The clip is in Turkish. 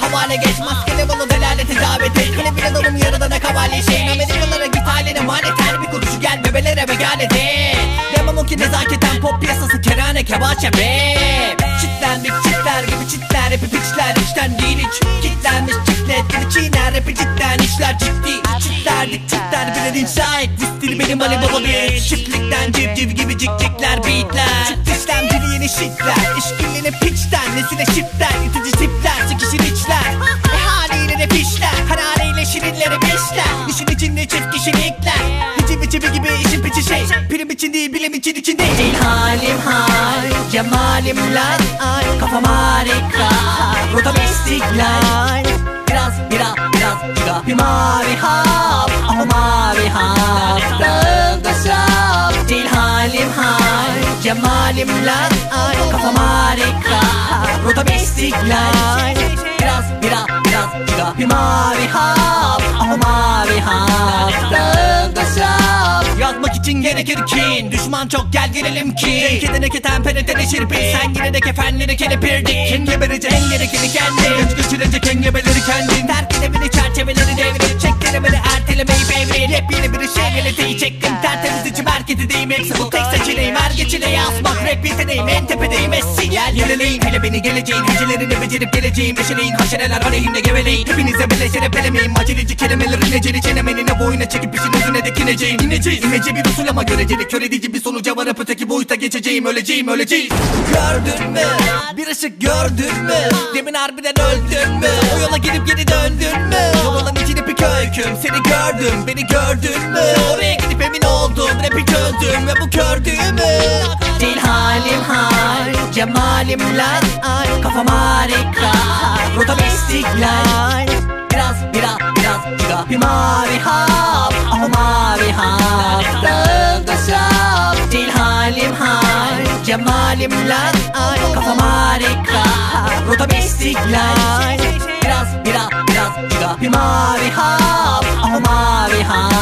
havale geç Maskele bana delaleti davet et Kale bile donum yaradana kavale şey Amerikalara git haline maneten Bir kuruşu gel bebelere vegalet et Demem o ki nezaketen pop piyasası kerane kebaçe be Hepi piçler içten değil hiç Kitlenmiş çitlet gibi çiğner Rapi cidden işler ciddi. Çitlerdik çitler birer inşa et Distil benim Ali Baba bir Çiftlikten civciv gibi cikcikler beatler. Çıt işlem dili yeni şitler İşkilline piçten nesine şipten İtici tipler sıkışır içler. E haliyle de fişler. Harareyle şirinleri beşler. İşin içinde çift kişilikler Prim için değil bilim için için değil halim hal Cemalim lan ay Kafam harika. Rotam istiklal Biraz bira biraz ciga Bir mavi hap Ama mavi hap Dağılda şap. Değil halim hal Cemalim lan ay Kafam harika. Rotam istiklal Biraz bira biraz ciga Bir mavi hap Ama mavi hap Dağılda Yazmak için gerekir kin Düşman çok gel girelim ki Cenkeden eke temperete neşir bil Sen yine de kefenleri kelepirdik Kim geberici en gerekeni kendin. Güç geçirecek en gebeleri kendin. Terk edemini çerçeveleri devirip Çek denemeni ertelemeyi bevril Hep yeni bir şey geleteyi çektim Deyim Hepsi bu tek seçeneğim. Her geçineyi asmak rap yeteneğim. En tepedeyim sinyal Yenileyin hele beni geleceğin Hecelerini becerip geleceğim. Neşeleyin haşereler aleyhimde geveleyin. Hepinize beleşere pelemeyin Macereci kelimelerin eceli çenemeni ne boyuna çekip işin özüne de kineceğim. İneceğiz. İmece bir usul ama göreceli. Kör edici bir sonuca varıp öteki boyuta geçeceğim. Öleceğim öleceğiz. Gördün mü? Bir ışık gördün mü? Demin harbiden öldün mü? O yola gidip geri döndün mü? Yolun içini bir köyküm. Seni gördüm beni gördün mü? Oraya gidip Cemalimler ay Kafam harika. Rotam istiklal Biraz biraz biraz giga Bir mavi hap Ah mavi hap. Dağıldı şap Değil halim hal Cemalimler ay Kafam harika. Rotam istiklal Biraz biraz biraz giga Bir mavi hap Ah mavi hap.